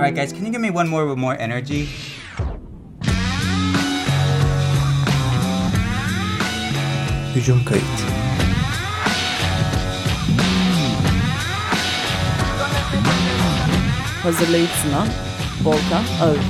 All right, guys, can you give me one more with more energy? Hücum Volkan Ağır.